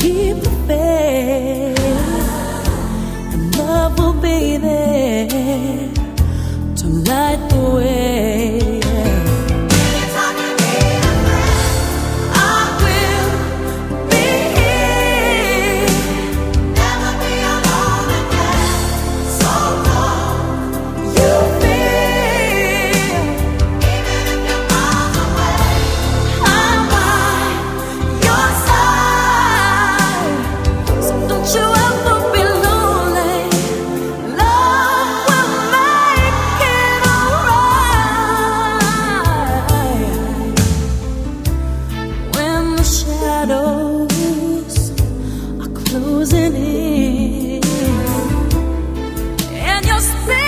keep the faith, and love will be there to light the way. just me